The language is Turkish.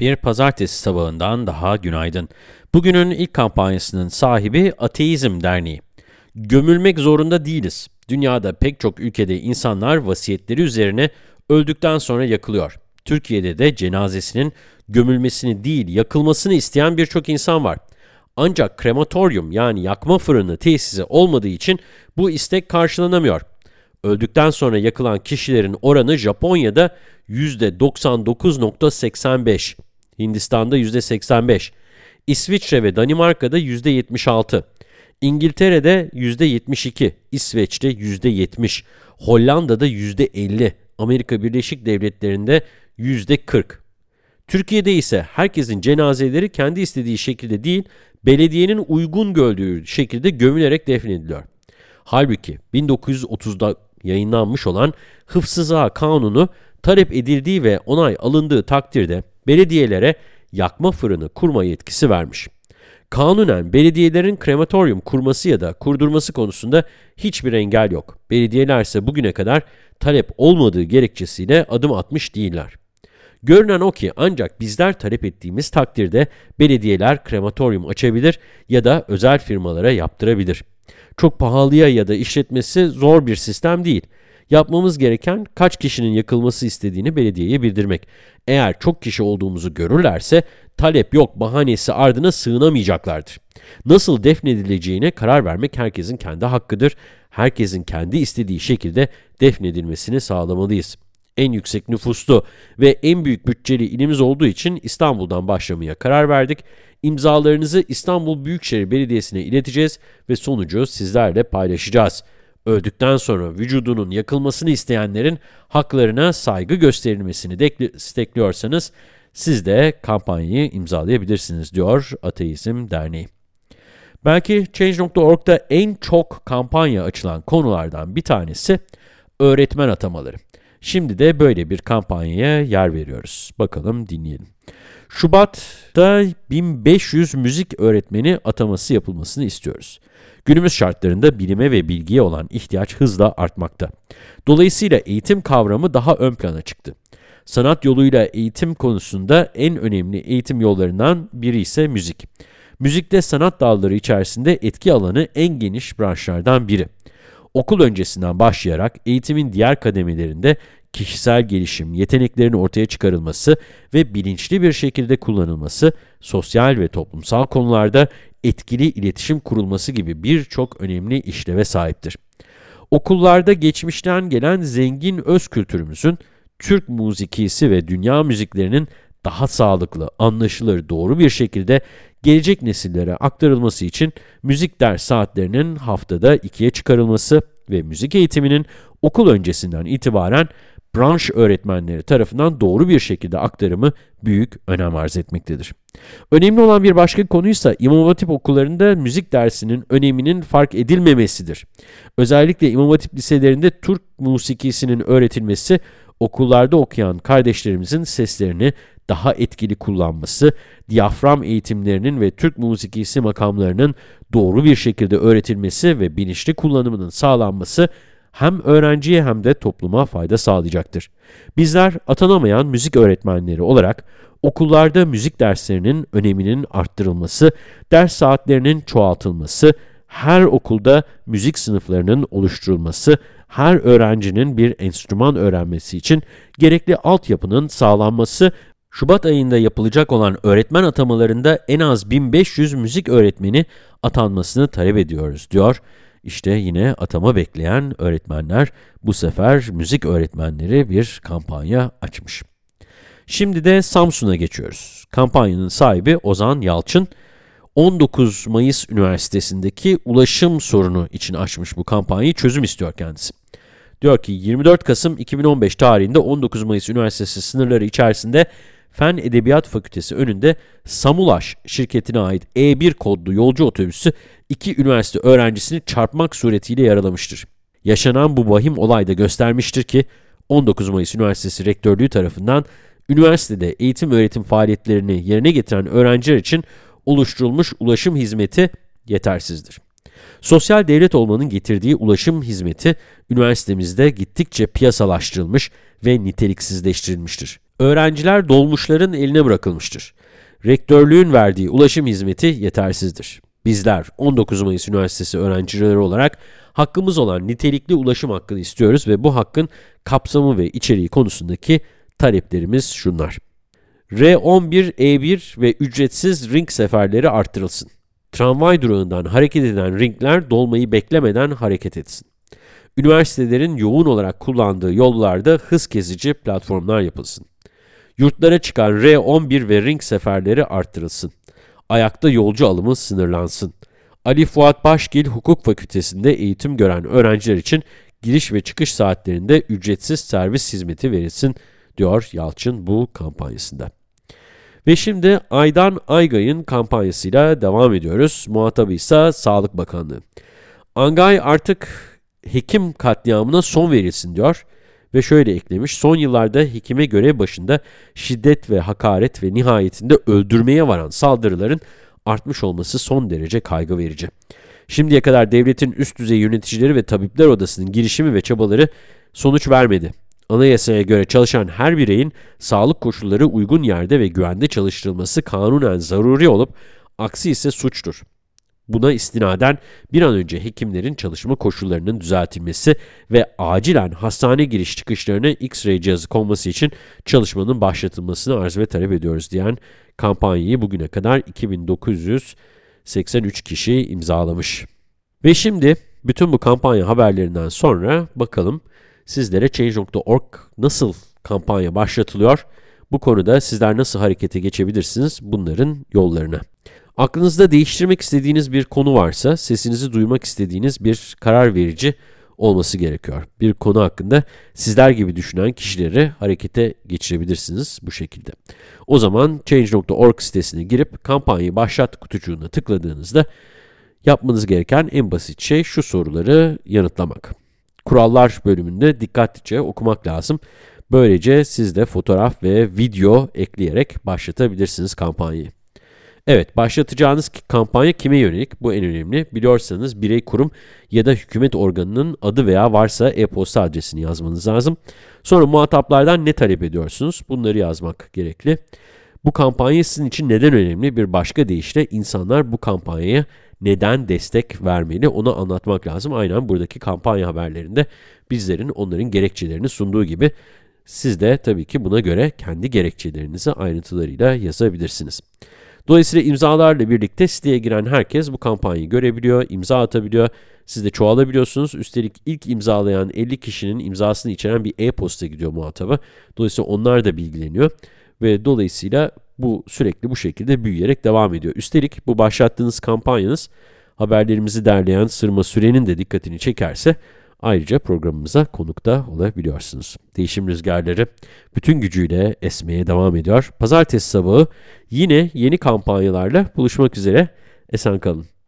Bir pazartesi sabahından daha günaydın. Bugünün ilk kampanyasının sahibi Ateizm Derneği. Gömülmek zorunda değiliz. Dünyada pek çok ülkede insanlar vasiyetleri üzerine öldükten sonra yakılıyor. Türkiye'de de cenazesinin gömülmesini değil yakılmasını isteyen birçok insan var. Ancak krematoryum yani yakma fırını tesisi olmadığı için bu istek karşılanamıyor. Öldükten sonra yakılan kişilerin oranı Japonya'da %99.85, Hindistan'da %85, İsviçre ve Danimarka'da %76, İngiltere'de %72, İsveç'te %70, Hollanda'da %50, Amerika Birleşik Devletleri'nde %40. Türkiye'de ise herkesin cenazeleri kendi istediği şekilde değil, belediyenin uygun gördüğü şekilde gömülerek defnediliyor. Halbuki 1930'da yayınlanmış olan Hıfzıza Kanunu talep edildiği ve onay alındığı takdirde belediyelere yakma fırını kurma yetkisi vermiş. Kanunen belediyelerin krematoryum kurması ya da kurdurması konusunda hiçbir engel yok. Belediyeler ise bugüne kadar talep olmadığı gerekçesiyle adım atmış değiller. Görünen o ki ancak bizler talep ettiğimiz takdirde belediyeler krematoryum açabilir ya da özel firmalara yaptırabilir. Çok pahalıya ya da işletmesi zor bir sistem değil. Yapmamız gereken kaç kişinin yakılması istediğini belediyeye bildirmek. Eğer çok kişi olduğumuzu görürlerse talep yok bahanesi ardına sığınamayacaklardır. Nasıl defnedileceğine karar vermek herkesin kendi hakkıdır. Herkesin kendi istediği şekilde defnedilmesini sağlamalıyız. En yüksek nüfuslu ve en büyük bütçeli ilimiz olduğu için İstanbul'dan başlamaya karar verdik. İmzalarınızı İstanbul Büyükşehir Belediyesi'ne ileteceğiz ve sonucu sizlerle paylaşacağız. Öldükten sonra vücudunun yakılmasını isteyenlerin haklarına saygı gösterilmesini destekliyorsanız siz de kampanyayı imzalayabilirsiniz diyor Ateizm Derneği. Belki Change.org'da en çok kampanya açılan konulardan bir tanesi öğretmen atamaları. Şimdi de böyle bir kampanyaya yer veriyoruz. Bakalım dinleyelim. Şubat'ta 1500 müzik öğretmeni ataması yapılmasını istiyoruz. Günümüz şartlarında bilime ve bilgiye olan ihtiyaç hızla artmakta. Dolayısıyla eğitim kavramı daha ön plana çıktı. Sanat yoluyla eğitim konusunda en önemli eğitim yollarından biri ise müzik. Müzikte sanat dalları içerisinde etki alanı en geniş branşlardan biri. Okul öncesinden başlayarak eğitimin diğer kademelerinde kişisel gelişim, yeteneklerin ortaya çıkarılması ve bilinçli bir şekilde kullanılması, sosyal ve toplumsal konularda etkili iletişim kurulması gibi birçok önemli işleve sahiptir. Okullarda geçmişten gelen zengin öz kültürümüzün, Türk müzikisi ve dünya müziklerinin daha sağlıklı, anlaşılır, doğru bir şekilde gelecek nesillere aktarılması için müzik ders saatlerinin haftada ikiye çıkarılması ve müzik eğitiminin okul öncesinden itibaren branş öğretmenleri tarafından doğru bir şekilde aktarımı büyük önem arz etmektedir. Önemli olan bir başka konuysa İmam Hatip okullarında müzik dersinin öneminin fark edilmemesidir. Özellikle İmam Hatip liselerinde Türk musikisinin öğretilmesi, okullarda okuyan kardeşlerimizin seslerini daha etkili kullanması, diyafram eğitimlerinin ve Türk musikisi makamlarının doğru bir şekilde öğretilmesi ve bilinçli kullanımının sağlanması hem öğrenciye hem de topluma fayda sağlayacaktır. Bizler atanamayan müzik öğretmenleri olarak okullarda müzik derslerinin öneminin arttırılması, ders saatlerinin çoğaltılması, her okulda müzik sınıflarının oluşturulması, her öğrencinin bir enstrüman öğrenmesi için gerekli altyapının sağlanması, Şubat ayında yapılacak olan öğretmen atamalarında en az 1500 müzik öğretmeni atanmasını talep ediyoruz, diyor. İşte yine atama bekleyen öğretmenler bu sefer müzik öğretmenleri bir kampanya açmış. Şimdi de Samsun'a geçiyoruz. Kampanyanın sahibi Ozan Yalçın, 19 Mayıs Üniversitesi'ndeki ulaşım sorunu için açmış bu kampanyayı, çözüm istiyor kendisi. Diyor ki 24 Kasım 2015 tarihinde 19 Mayıs Üniversitesi sınırları içerisinde Fen Edebiyat Fakültesi önünde Samulaş şirketine ait E1 kodlu yolcu otobüsü iki üniversite öğrencisini çarpmak suretiyle yaralamıştır. Yaşanan bu vahim olay da göstermiştir ki 19 Mayıs Üniversitesi Rektörlüğü tarafından üniversitede eğitim öğretim faaliyetlerini yerine getiren öğrenciler için oluşturulmuş ulaşım hizmeti yetersizdir. Sosyal devlet olmanın getirdiği ulaşım hizmeti üniversitemizde gittikçe piyasalaştırılmış ve niteliksizleştirilmiştir. Öğrenciler dolmuşların eline bırakılmıştır. Rektörlüğün verdiği ulaşım hizmeti yetersizdir. Bizler 19 Mayıs Üniversitesi öğrencileri olarak hakkımız olan nitelikli ulaşım hakkını istiyoruz ve bu hakkın kapsamı ve içeriği konusundaki taleplerimiz şunlar. R11, E1 ve ücretsiz ring seferleri arttırılsın. Tramvay durağından hareket eden ringler dolmayı beklemeden hareket etsin. Üniversitelerin yoğun olarak kullandığı yollarda hız kesici platformlar yapılsın. Yurtlara çıkan R11 ve ring seferleri arttırılsın. Ayakta yolcu alımı sınırlansın. Ali Fuat Başgil Hukuk Fakültesi'nde eğitim gören öğrenciler için giriş ve çıkış saatlerinde ücretsiz servis hizmeti verilsin, diyor Yalçın bu kampanyasında. Ve şimdi Aydan Aygay'ın kampanyasıyla devam ediyoruz. Muhatabı ise Sağlık Bakanlığı. Angay artık hekim katliamına son verilsin diyor. Ve şöyle eklemiş, son yıllarda hekime görev başında şiddet ve hakaret ve nihayetinde öldürmeye varan saldırıların artmış olması son derece kaygı verici. Şimdiye kadar devletin üst düzey yöneticileri ve tabipler odasının girişimi ve çabaları sonuç vermedi. Anayasaya göre çalışan her bireyin sağlık koşulları uygun yerde ve güvende çalıştırılması kanunen zaruri olup aksi ise suçtur. Buna istinaden bir an önce hekimlerin çalışma koşullarının düzeltilmesi ve acilen hastane giriş çıkışlarına X-ray cihazı konması için çalışmanın başlatılmasını arz ve talep ediyoruz diyen kampanyayı bugüne kadar 2983 kişi imzalamış. Ve şimdi bütün bu kampanya haberlerinden sonra bakalım sizlere Change.org nasıl kampanya başlatılıyor? Bu konuda sizler nasıl harekete geçebilirsiniz bunların yollarına. Aklınızda değiştirmek istediğiniz bir konu varsa, sesinizi duymak istediğiniz bir karar verici olması gerekiyor. Bir konu hakkında sizler gibi düşünen kişileri harekete geçirebilirsiniz bu şekilde. O zaman Change.org sitesine girip kampanyayı başlat kutucuğuna tıkladığınızda yapmanız gereken en basit şey şu soruları yanıtlamak. Kurallar bölümünde dikkatlice okumak lazım. Böylece siz de fotoğraf ve video ekleyerek başlatabilirsiniz kampanyayı. Evet, başlatacağınız kampanya kime yönelik? Bu en önemli. Biliyorsanız birey, kurum ya da hükümet organının adı veya varsa e-posta adresini yazmanız lazım. Sonra muhataplardan ne talep ediyorsunuz? Bunları yazmak gerekli. Bu kampanya sizin için neden önemli? Bir başka deyişle insanlar bu kampanyaya neden destek vermeli onu anlatmak lazım. Aynen buradaki kampanya haberlerinde bizlerin onların gerekçelerini sunduğu gibi siz de tabii ki buna göre kendi gerekçelerinizi ayrıntılarıyla yazabilirsiniz. Dolayısıyla imzalarla birlikte siteye giren herkes bu kampanyayı görebiliyor, imza atabiliyor. Siz de çoğalabiliyorsunuz. Üstelik ilk imzalayan 50 kişinin imzasını içeren bir e-posta gidiyor muhataba. Dolayısıyla onlar da bilgileniyor. Ve dolayısıyla bu sürekli bu şekilde büyüyerek devam ediyor. Üstelik bu başlattığınız kampanyanız haberlerimizi derleyen Sırma Süren'in de dikkatini çekerse ayrıca programımıza konukta olabiliyorsunuz. Değişim rüzgarları bütün gücüyle esmeye devam ediyor. Pazartesi sabahı yine yeni kampanyalarla buluşmak üzere. Esen kalın.